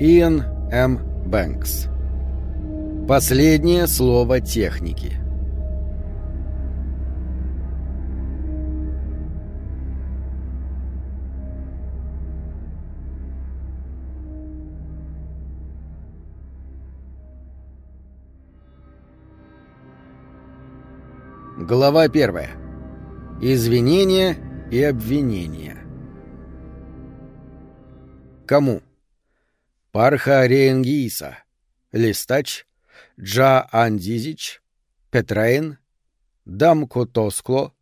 Иэн М. Бэнкс. Последнее слово техники. Глава первая. Извинения и обвинения. Кому? Парха Реенгииса, Листач, Джа Андизич, Петрейн, Дамко Тоскло,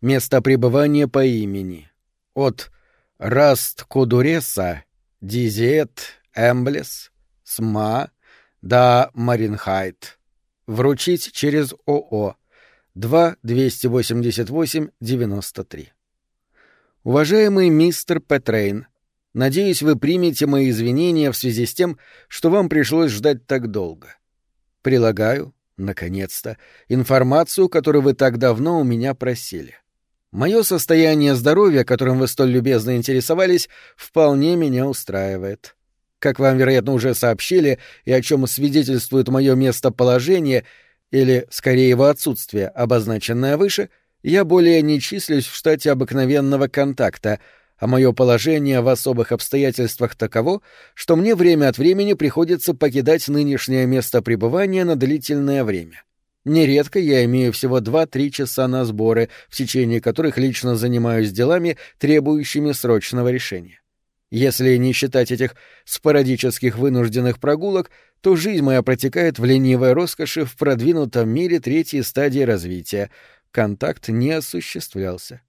место пребывания по имени, от Раст Кудуреса, Дизет, Эмблес, Сма, да Маринхайт. Вручить через ООО 2-288-93. Уважаемый мистер Петрейн, Надеюсь, вы примете мои извинения в связи с тем, что вам пришлось ждать так долго. Прилагаю, наконец-то, информацию, которую вы так давно у меня просили. Мое состояние здоровья, которым вы столь любезно интересовались, вполне меня устраивает. Как вам, вероятно, уже сообщили, и о чем свидетельствует мое местоположение, или, скорее, его отсутствие, обозначенное выше, я более не числюсь в штате обыкновенного контакта — а мое положение в особых обстоятельствах таково, что мне время от времени приходится покидать нынешнее место пребывания на длительное время. Нередко я имею всего 2-3 часа на сборы, в течение которых лично занимаюсь делами, требующими срочного решения. Если не считать этих спорадических вынужденных прогулок, то жизнь моя протекает в ленивой роскоши в продвинутом мире третьей стадии развития. Контакт не осуществлялся.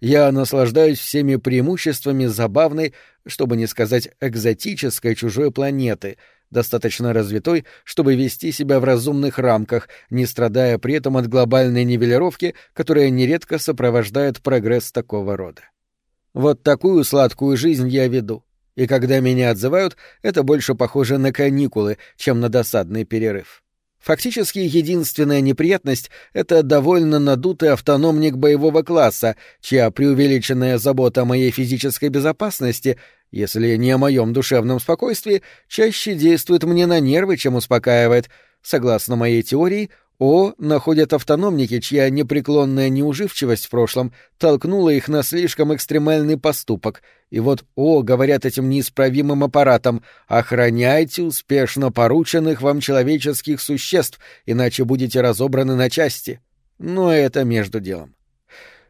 Я наслаждаюсь всеми преимуществами забавной, чтобы не сказать экзотической чужой планеты, достаточно развитой, чтобы вести себя в разумных рамках, не страдая при этом от глобальной нивелировки, которая нередко сопровождает прогресс такого рода. Вот такую сладкую жизнь я веду. И когда меня отзывают, это больше похоже на каникулы, чем на досадный перерыв. Фактически единственная неприятность — это довольно надутый автономник боевого класса, чья преувеличенная забота о моей физической безопасности, если не о моем душевном спокойствии, чаще действует мне на нервы, чем успокаивает. Согласно моей теории, о находят автономники, чья непреклонная неуживчивость в прошлом толкнула их на слишком экстремальный поступок. И вот О говорят этим неисправимым аппаратом «Охраняйте успешно порученных вам человеческих существ, иначе будете разобраны на части». Но это между делом.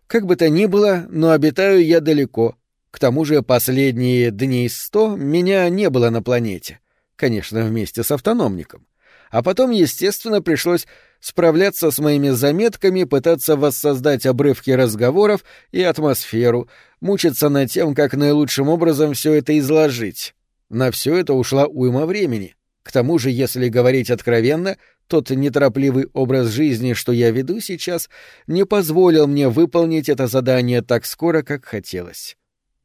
Как бы то ни было, но обитаю я далеко. К тому же последние дней сто меня не было на планете. Конечно, вместе с автономником. А потом, естественно, пришлось справляться с моими заметками, пытаться воссоздать обрывки разговоров и атмосферу, мучиться над тем, как наилучшим образом все это изложить. На все это ушла уйма времени. К тому же, если говорить откровенно, тот неторопливый образ жизни, что я веду сейчас, не позволил мне выполнить это задание так скоро, как хотелось.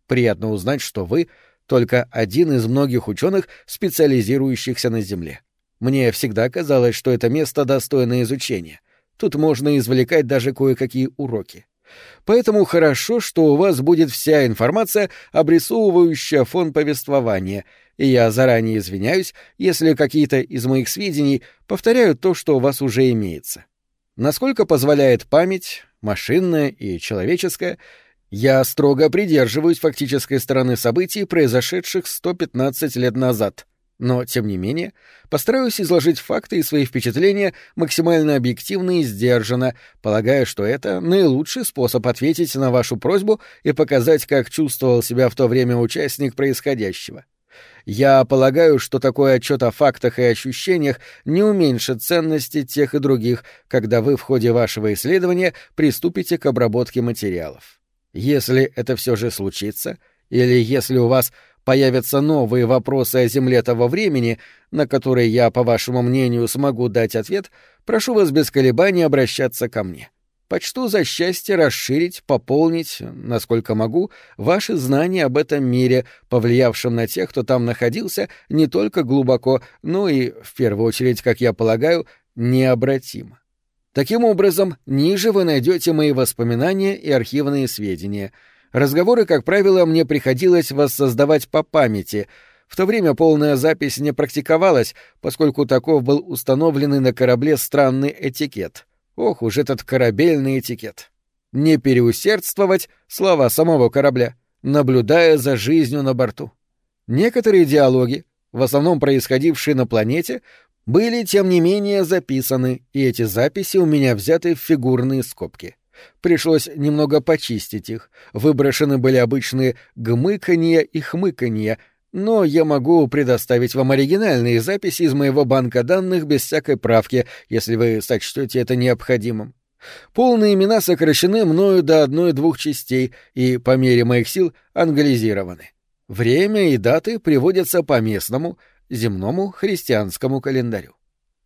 Приятно узнать, что вы — только один из многих ученых, специализирующихся на Земле. Мне всегда казалось, что это место достойно изучения. Тут можно извлекать даже кое-какие уроки. Поэтому хорошо, что у вас будет вся информация, обрисовывающая фон повествования, и я заранее извиняюсь, если какие-то из моих сведений повторяют то, что у вас уже имеется. Насколько позволяет память, машинная и человеческая, я строго придерживаюсь фактической стороны событий, произошедших 115 лет назад — но, тем не менее, постараюсь изложить факты и свои впечатления максимально объективно и сдержанно, полагая, что это наилучший способ ответить на вашу просьбу и показать, как чувствовал себя в то время участник происходящего. Я полагаю, что такой отчет о фактах и ощущениях не уменьшит ценности тех и других, когда вы в ходе вашего исследования приступите к обработке материалов. Если это все же случится, или если у вас появятся новые вопросы о Земле того времени, на которые я, по вашему мнению, смогу дать ответ, прошу вас без колебаний обращаться ко мне. Почту за счастье расширить, пополнить, насколько могу, ваши знания об этом мире, повлиявшем на тех, кто там находился, не только глубоко, но и, в первую очередь, как я полагаю, необратимо. Таким образом, ниже вы найдете мои воспоминания и архивные сведения — Разговоры, как правило, мне приходилось воссоздавать по памяти, В то время полная запись не практиковалась, поскольку таков был установленный на корабле странный этикет. Ох уж этот корабельный этикет. Не переусердствовать — слова самого корабля, наблюдая за жизнью на борту. Некоторые диалоги, в основном происходившие на планете, были, тем не менее, записаны, и эти записи у меня взяты в фигурные скобки. Пришлось немного почистить их. Выброшены были обычные гмыканье и хмыканье, но я могу предоставить вам оригинальные записи из моего банка данных без всякой правки, если вы сочтете это необходимым. Полные имена сокращены мною до одной-двух частей и, по мере моих сил, англизированы. Время и даты приводятся по местному, земному христианскому календарю.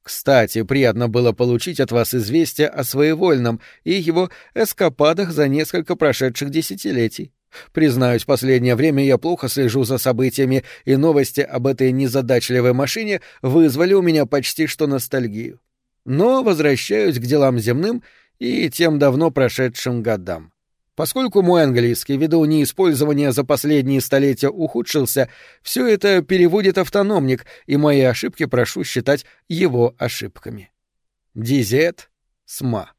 Кстати, приятно было получить от вас известие о своевольном и его эскападах за несколько прошедших десятилетий. Признаюсь, последнее время я плохо слежу за событиями, и новости об этой незадачливой машине вызвали у меня почти что ностальгию. Но возвращаюсь к делам земным и тем давно прошедшим годам. Поскольку мой английский, ввиду неиспользования за последние столетия ухудшился, все это переводит автономник, и мои ошибки прошу считать его ошибками. Дизет СМА